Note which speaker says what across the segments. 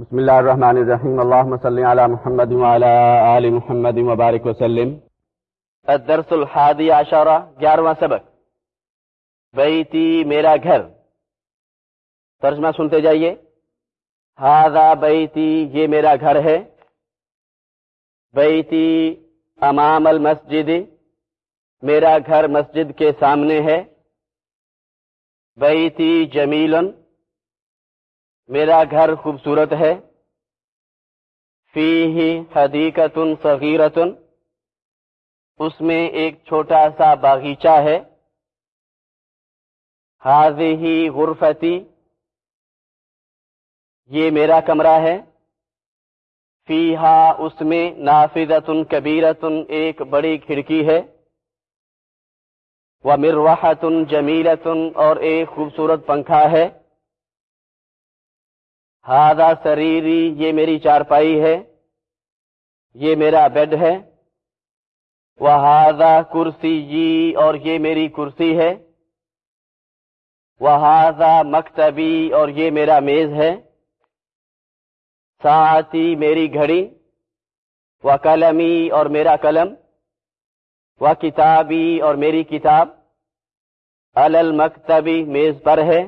Speaker 1: بسم الله الرحمن الرحيم اللهم صل على محمد وعلى آل محمد وبارك وسلم.
Speaker 2: الدرس الحادی عشرہ، گیارہواں سبق. بیتی میرا گھر. ترجمہ سنتے جائیے. ہاضا بیتی، یہ میرا گھر ہے. بیتی امام المسجد. میرا گھر مسجد کے سامنے ہے. بیتی جمیلن. میرا گھر خوبصورت ہے۔ فی ہی حدیقت صغیرتن۔ اس میں ایک چھوٹا سا باغیچہ ہے۔ حاضی ہی غرفتی۔ یہ میرا کمرہ ہے۔ فی ہا اس میں نافذتن کبیرتن ایک بڑی کھڑکی ہے۔ وہ مروحتن جمیلتن اور ایک خوبصورت پنکھا ہے۔ ہادا سریری، یہ میری چارپائی ہے، یہ میرا بیڈ ہے وہ ہاضا کرسی جی اور یہ میری کرسی ہے وہ ہاضا مکتبی، اور یہ میرا میز ہے، ساعتی میری گھڑی وہ قلمی اور میرا قلم وہ کتابی اور میری کتاب المکتبی میز پر ہے۔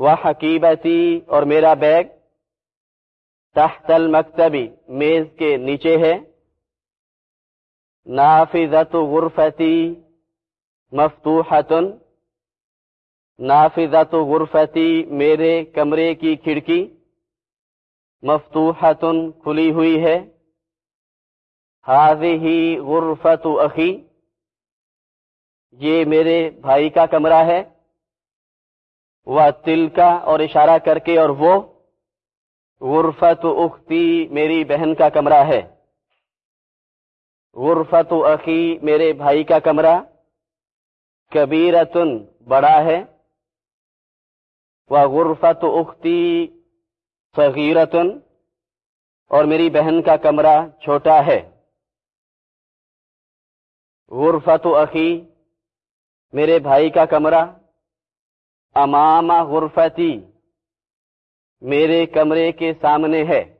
Speaker 2: وہ حقیبتی اور میرا بیگ تحت المکتبی میز کے نیچے ہے۔ نافذت غرفتی مفتوحتن نافذت غرفتی میرے کمرے کی کھڑکی مفتوحتن کھلی ہوئی ہے۔ حاضی ہی غرفت اخی، یہ میرے بھائی کا کمرہ ہے۔ وہ تل کا اور اشارہ کر کے اور وہ غرفت اختی میری بہن کا کمرہ ہے۔ غرفت اخی میرے بھائی کا کمرہ کبیرتن بڑا ہے۔ وہ غرفت اختی صغیرتن اور میری بہن کا کمرہ چھوٹا ہے۔ غرفت اخی میرے بھائی کا کمرہ امام غرفتی میرے کمرے کے سامنے ہے۔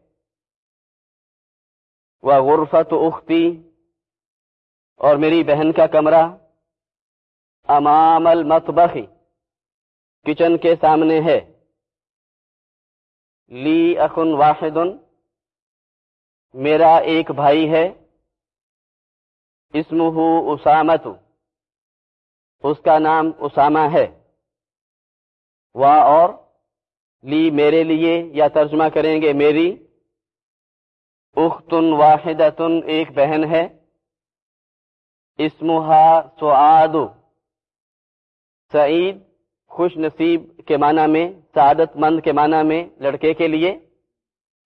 Speaker 2: وہ غرفت اختی اور میری بہن کا کمرہ امام المطبخی کچن کے سامنے ہے۔ لی اخن واحد میرا ایک بھائی ہے۔ اسمہ اسامت اس کا نام اسامہ ہے۔ وا اور لی میرے لیے یا ترجمہ کریں گے میری۔ اختن واحدتن، ایک بہن ہے۔ اسمہا سعاد، سعید، خوش نصیب کے معنی میں، سعادت مند کے معنی میں، لڑکے کے لیے۔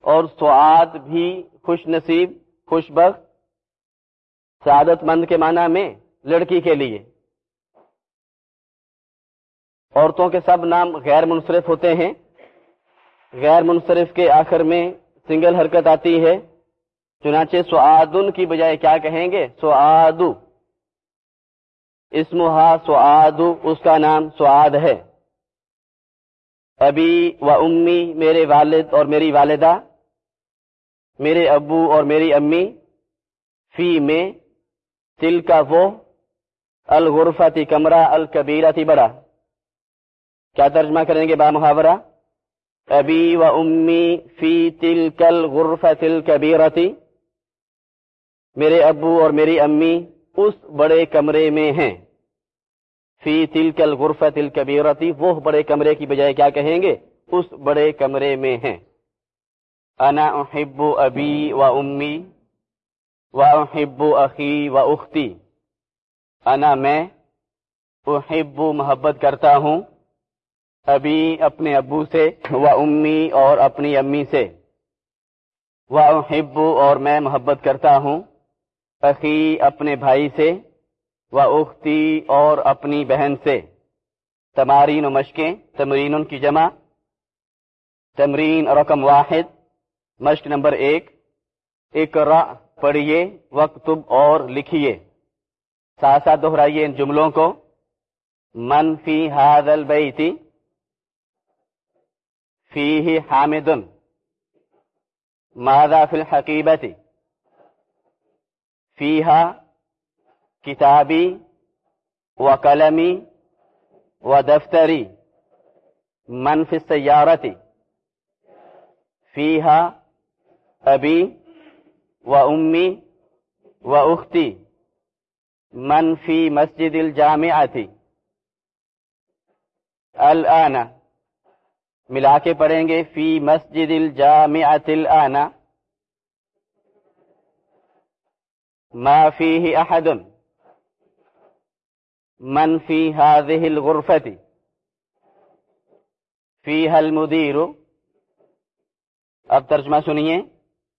Speaker 2: اور سعاد بھی خوش نصیب، خوش بخت، سعادت مند کے معنی میں، لڑکی کے لیے۔ عورتوں کے سب نام غیر منصرف ہوتے ہیں۔ غیر منصرف کے آخر میں سنگل حرکت آتی ہے۔ چنانچہ سعادن کی بجائے کیا کہیں گے؟ سعادو اسمہا سعادو اس کا نام سعاد ہے۔ ابھی و امی، میرے والد اور میری والدہ، میرے ابو اور میری امی، فی میں تل کا وہ، الغرفتی کمرہ، الکبیرتی بڑا۔ کیا ترجمہ کریں گے با محاورہ؟ ابی و امی فی تل کل غرف تل کبیرتی میرے ابو اور میری امی اس بڑے کمرے میں ہیں۔ فی تل کل غرف تل کبیرتی وہ بڑے کمرے کی بجائے کیا کہیں گے؟ اس بڑے کمرے میں ہیں۔ انا احب ابی و امی و احب اخی و اختی۔ انا میں احب محبت کرتا ہوں۔ ابھی اپنے ابو سے، و امی اور اپنی امی سے۔ و ہبو اور میں محبت کرتا ہوں۔ اخی اپنے بھائی سے، و اختی اور اپنی بہن سے۔ تمارین و مشقیں تمرین ان کی جمع۔ تمرین رقم واحد، مشق نمبر ایک۔ اقرا پڑھیے وقتب اور لکھیے۔ ساتھ ساتھ دہرائیے ان جملوں کو۔ من فی حاض البیتی فی حامدن. ماذا في الحقيبة فيها كتابي وقلمي ودفتري من في السيارة فيها أبي وأمي وأختي من في مسجد الجامعة الآن ملا کے پڑھیں گے، فی مسجد الجامعة الآن ما فيه أحد من في هذه الغرفة فيها المدير اب ترجمہ سنیے۔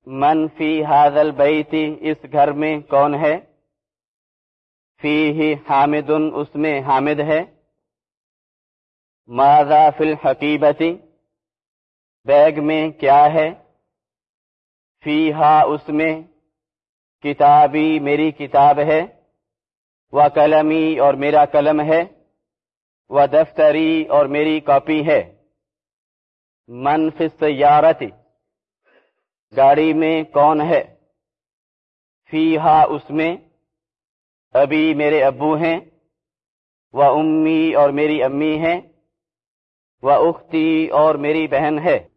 Speaker 2: من فی هذا البیت۔ اس گھر میں کون ہے؟ فیہ حامد۔ اس میں حامد ہے۔ ماذا فی الحقیبتی بیگ میں کیا ہے؟ فیہا اس میں کتابی میری کتاب ہے وہ قلمی اور میرا قلم ہے وہ دفتری اور میری کاپی ہے۔ من فی السیارتی گاڑی میں کون ہے؟ فیہا اس میں ابھی میرے ابو ہیں وہ امی اور میری امی ہیں۔ اختی اور میری بہن ہے۔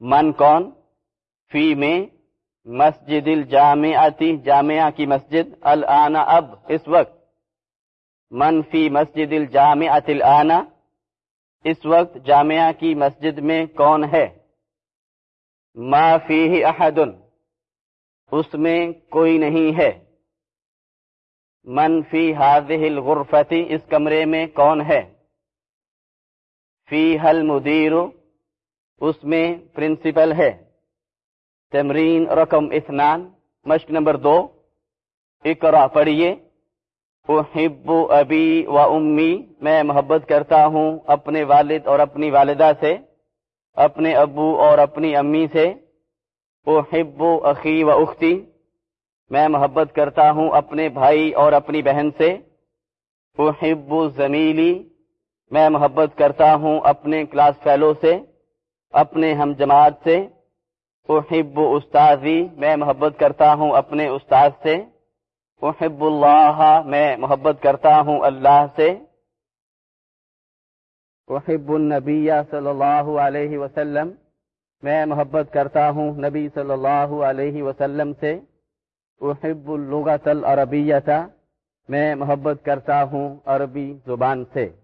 Speaker 2: من کون؟ فی میں مسجد الجامعتی، جامعہ کی مسجد۔ الآنا اب، اس وقت۔ من فی مسجد الجامعت الآنا اس وقت جامعہ کی مسجد میں کون ہے؟ ما فی احد اس میں کوئی نہیں ہے۔ من فی هذه الغرفتی اس کمرے میں کون ہے؟ فی حل مدیر اس میں پرنسپل ہے۔ تمرین رقم اثنان مشق نمبر دو۔ اقرا، پڑھیے۔ احب ابی و امی، میں محبت کرتا ہوں اپنے والد اور اپنی والدہ سے، اپنے ابو اور اپنی امی سے۔ احب اخی و اختی، میں محبت کرتا ہوں اپنے بھائی اور اپنی بہن سے۔ احب زمیلی میں محبت کرتا ہوں اپنے کلاس فیلو سے، اپنے ہم جماعت سے۔ احب استاذی، میں محبت کرتا ہوں اپنے استاد سے۔ احب اللہ، میں محبت کرتا ہوں اللہ سے۔ احب النبی صلی اللہ علیہ وسلم، میں محبت کرتا ہوں نبی صلی اللہ علیہ وسلم سے۔ احب اللغت العربیہ میں محبت کرتا ہوں عربی زبان سے۔